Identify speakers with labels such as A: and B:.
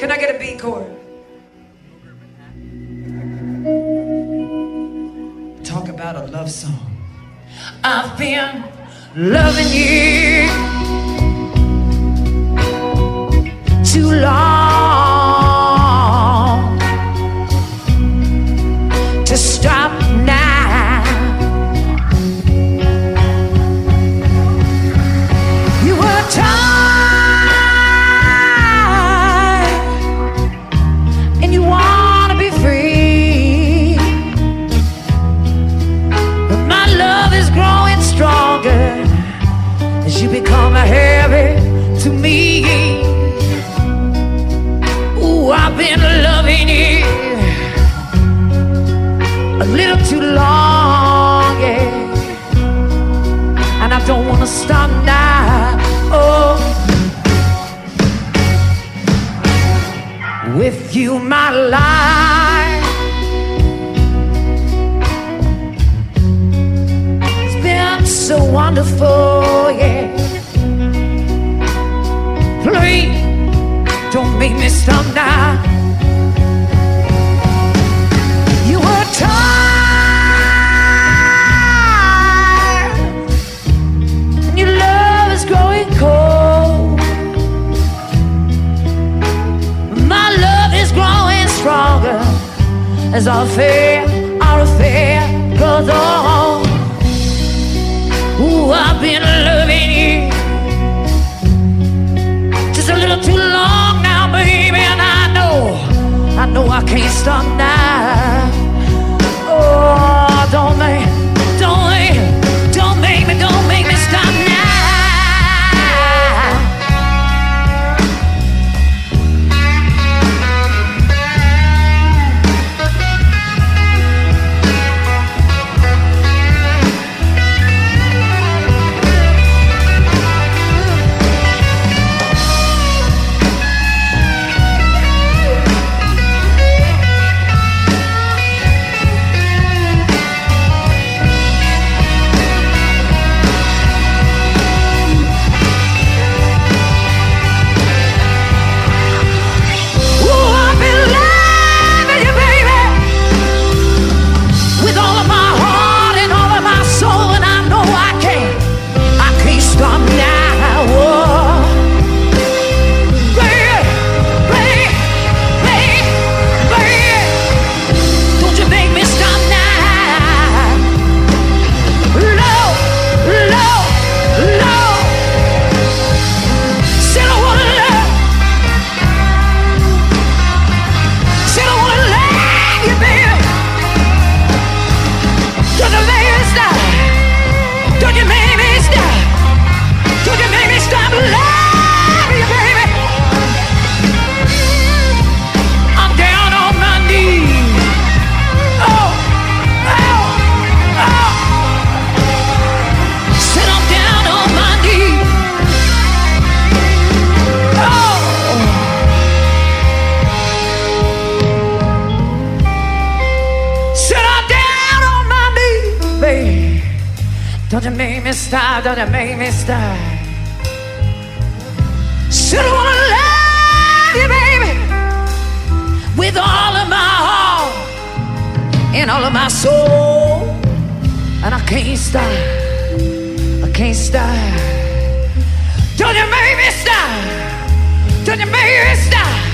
A: Can I get a B chord? Talk about a love song. I've been loving you too long to stop now. You were stop now. Oh, with you, my life. It's been so wonderful, yeah. Please don't make me stop now. As our affair, our affair goes on. Ooh, I've been loving you just a little too long now, baby, and I know, I know I can't stop now. Don't you make me stop, don't you make me stop. I wanna love you, baby, with all of my heart and all of my soul. And I can't stop, I can't stop. Don't you make me stop, don't you make me stop.